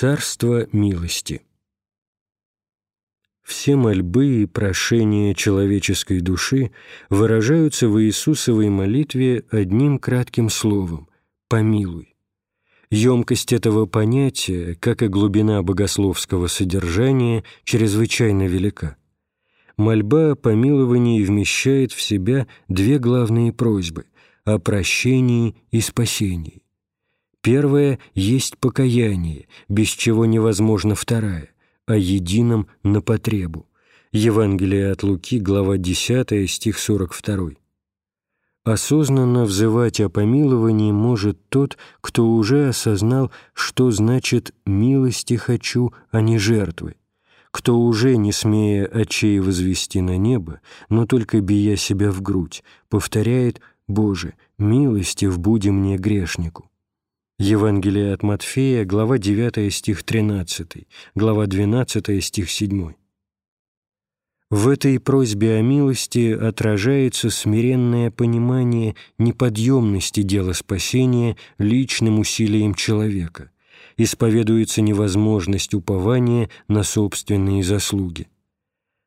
Царство милости. Все мольбы и прошения человеческой души выражаются в Иисусовой молитве одним кратким словом «помилуй». Емкость этого понятия, как и глубина богословского содержания, чрезвычайно велика. Мольба о помиловании вмещает в себя две главные просьбы – о прощении и спасении. Первая есть покаяние, без чего невозможно вторая, о едином на потребу. Евангелие от Луки, глава 10, стих 42. Осознанно взывать о помиловании может тот, кто уже осознал, что значит «милости хочу, а не жертвы», кто уже, не смея очей возвести на небо, но только бия себя в грудь, повторяет «Боже, милости в буди мне грешнику». Евангелие от Матфея, глава 9, стих 13, глава 12, стих 7. В этой просьбе о милости отражается смиренное понимание неподъемности дела спасения личным усилием человека, исповедуется невозможность упования на собственные заслуги.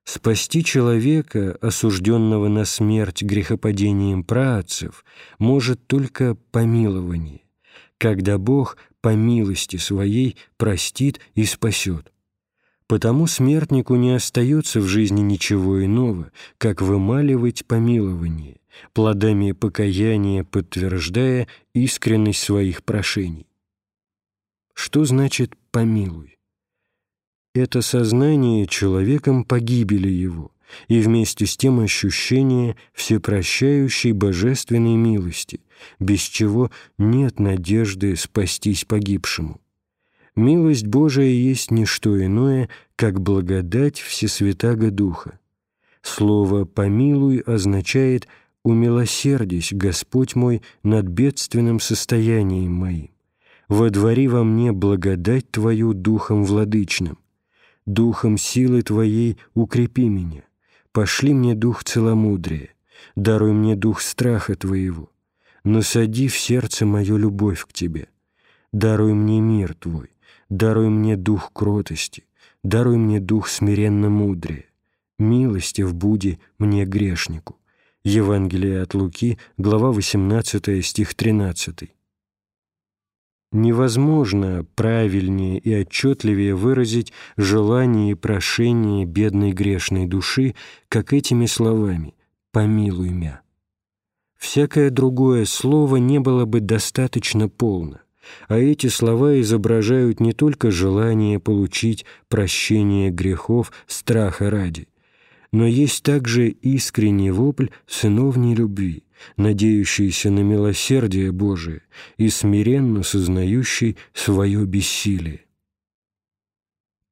Спасти человека, осужденного на смерть грехопадением праотцев, может только помилование, когда Бог по милости Своей простит и спасет. Потому смертнику не остается в жизни ничего иного, как вымаливать помилование, плодами покаяния подтверждая искренность своих прошений. Что значит «помилуй»? Это сознание человеком погибели его и вместе с тем ощущение всепрощающей божественной милости, без чего нет надежды спастись погибшему милость Божия есть не что иное, как благодать Всесвятаго Духа. Слово «помилуй» означает «умилосердись, Господь мой, над бедственным состоянием моим. Водвори во мне благодать Твою Духом Владычным. Духом силы Твоей укрепи меня. Пошли мне дух целомудрия, даруй мне дух страха Твоего. Насади в сердце мою любовь к Тебе. Даруй мне мир Твой, Даруй мне дух кротости, даруй мне дух смиренно мудрия. Милости в буде мне грешнику. Евангелие от Луки, глава 18, стих 13. Невозможно правильнее и отчетливее выразить желание и прошение бедной грешной души, как этими словами «помилуй мя». Всякое другое слово не было бы достаточно полно а эти слова изображают не только желание получить прощение грехов страха ради, но есть также искренний вопль сыновней любви, надеющийся на милосердие Божие и смиренно сознающий свое бессилие.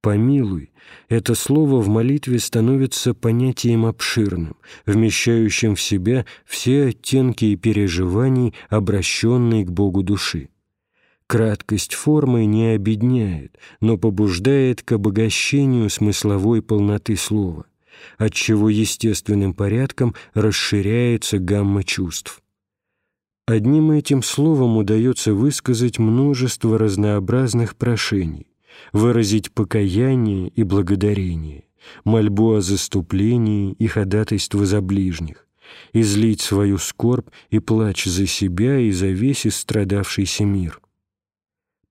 «Помилуй» — это слово в молитве становится понятием обширным, вмещающим в себя все оттенки и переживаний, обращенные к Богу души. Краткость формы не обедняет, но побуждает к обогащению смысловой полноты слова, отчего естественным порядком расширяется гамма чувств. Одним этим словом удается высказать множество разнообразных прошений, выразить покаяние и благодарение, мольбу о заступлении и ходатайство за ближних, излить свою скорбь и плач за себя и за весь истрадавшийся мир –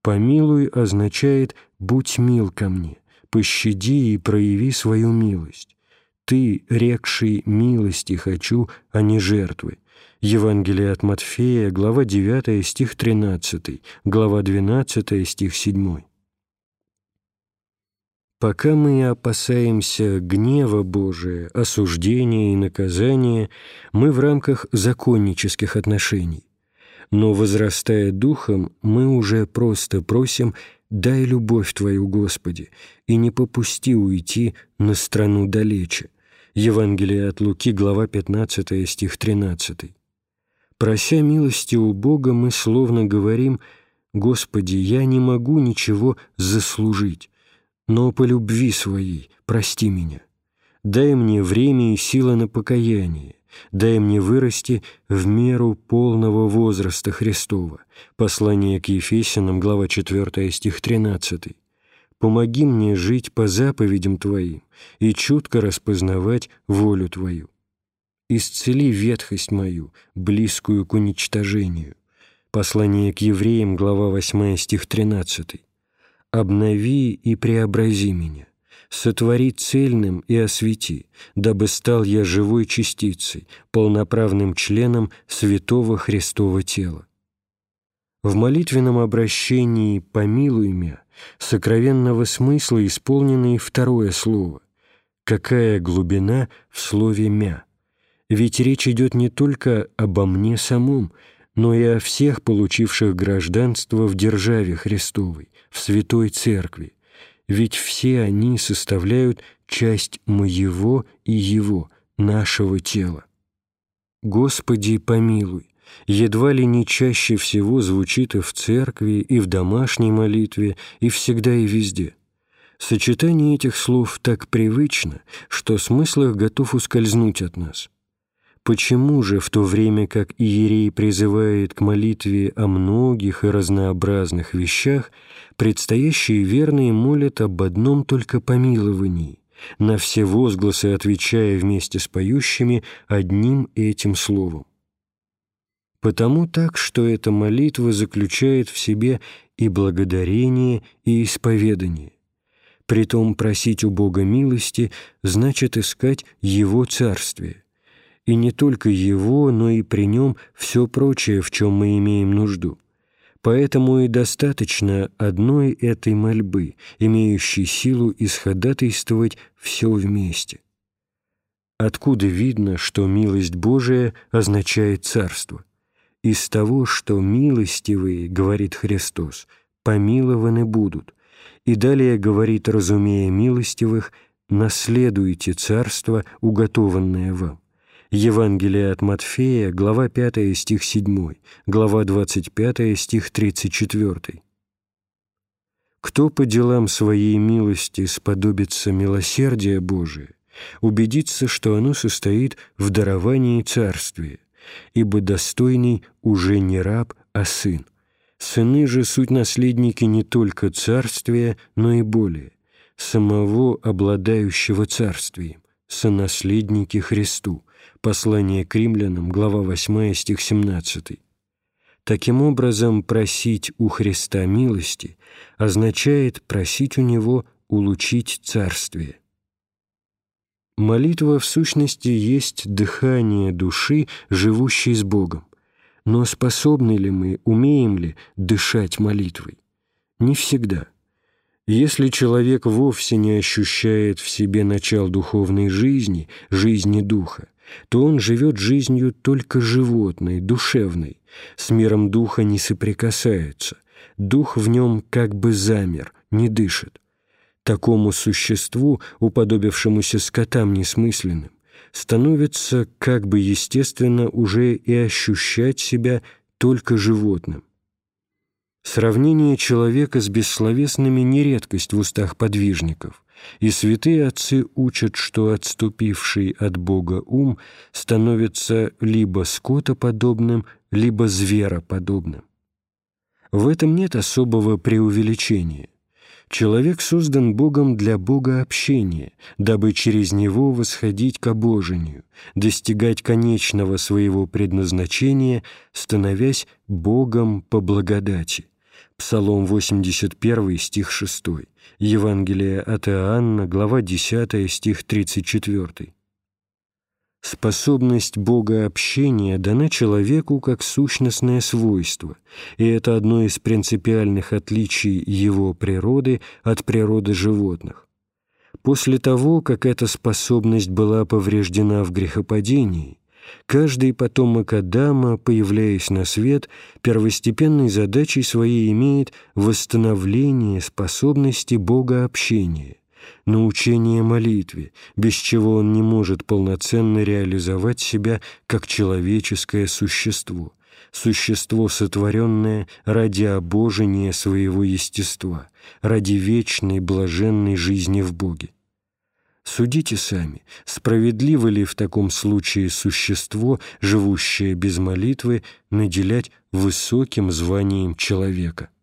«Помилуй» означает «будь мил ко мне, пощади и прояви свою милость». «Ты, рекший милости хочу, а не жертвы». Евангелие от Матфея, глава 9, стих 13, глава 12, стих 7. Пока мы опасаемся гнева Божия, осуждения и наказания, мы в рамках законнических отношений но, возрастая духом, мы уже просто просим «дай любовь Твою, Господи, и не попусти уйти на страну далече». Евангелие от Луки, глава 15, стих 13. Прося милости у Бога, мы словно говорим «Господи, я не могу ничего заслужить, но по любви Своей прости меня. Дай мне время и силы на покаяние, дай мне вырасти в меру полного возраста Христова. Послание к Ефесянам, глава 4, стих 13. Помоги мне жить по заповедям Твоим и чутко распознавать волю Твою. Исцели ветхость мою, близкую к уничтожению. Послание к евреям, глава 8, стих 13. «Обнови и преобрази меня, сотвори цельным и освети, дабы стал я живой частицей, полноправным членом святого Христова тела». В молитвенном обращении «помилуй меня» сокровенного смысла исполнено и второе слово. Какая глубина в слове «мя»? Ведь речь идет не только обо мне самом, но и о всех получивших гражданство в державе Христовой, в Святой Церкви, ведь все они составляют часть моего и его, нашего тела. Господи, помилуй, едва ли не чаще всего звучит и в церкви, и в домашней молитве, и всегда и везде. Сочетание этих слов так привычно, что смысл их готов ускользнуть от нас. Почему же, в то время как иерей призывает к молитве о многих и разнообразных вещах, предстоящие верные молят об одном только помиловании, на все возгласы отвечая вместе с поющими одним этим словом? Потому так, что эта молитва заключает в себе и благодарение, и исповедание. Притом просить у Бога милости значит искать Его Царствие. И не только Его, но и при Нем все прочее, в чем мы имеем нужду. Поэтому и достаточно одной этой мольбы, имеющей силу исходатайствовать все вместе. Откуда видно, что милость Божия означает царство? Из того, что милостивые, говорит Христос, помилованы будут. И далее говорит, разумея милостивых, наследуйте царство, уготованное вам. Евангелие от Матфея, глава 5, стих 7, глава 25, стих 34. «Кто по делам своей милости сподобится милосердия Божия, убедится, что оно состоит в даровании царствия, ибо достойный уже не раб, а сын. Сыны же суть наследники не только царствия, но и более, самого обладающего царствием, сонаследники Христу. Послание к римлянам, глава 8, стих 17. Таким образом, просить у Христа милости означает просить у Него улучить царствие. Молитва в сущности есть дыхание души, живущей с Богом. Но способны ли мы, умеем ли дышать молитвой? Не всегда. Если человек вовсе не ощущает в себе начал духовной жизни, жизни духа, то он живет жизнью только животной, душевной, с миром духа не соприкасается, дух в нем как бы замер, не дышит. Такому существу, уподобившемуся скотам несмысленным, становится как бы естественно уже и ощущать себя только животным. Сравнение человека с бессловесными не редкость в устах подвижников, и святые отцы учат, что отступивший от Бога ум становится либо скотоподобным, либо звероподобным. В этом нет особого преувеличения. Человек создан Богом для Бога общения, дабы через него восходить к обожению, достигать конечного своего предназначения, становясь Богом по благодати. Псалом 81, стих 6, Евангелие от Иоанна, глава 10, стих 34. Способность Бога общения дана человеку как сущностное свойство, и это одно из принципиальных отличий его природы от природы животных. После того, как эта способность была повреждена в грехопадении, каждый потомок Адама, появляясь на свет, первостепенной задачей своей имеет восстановление способности Бога общения научение молитве, без чего он не может полноценно реализовать себя как человеческое существо, существо, сотворенное ради обожения своего естества, ради вечной блаженной жизни в Боге. Судите сами, справедливо ли в таком случае существо, живущее без молитвы, наделять высоким званием человека –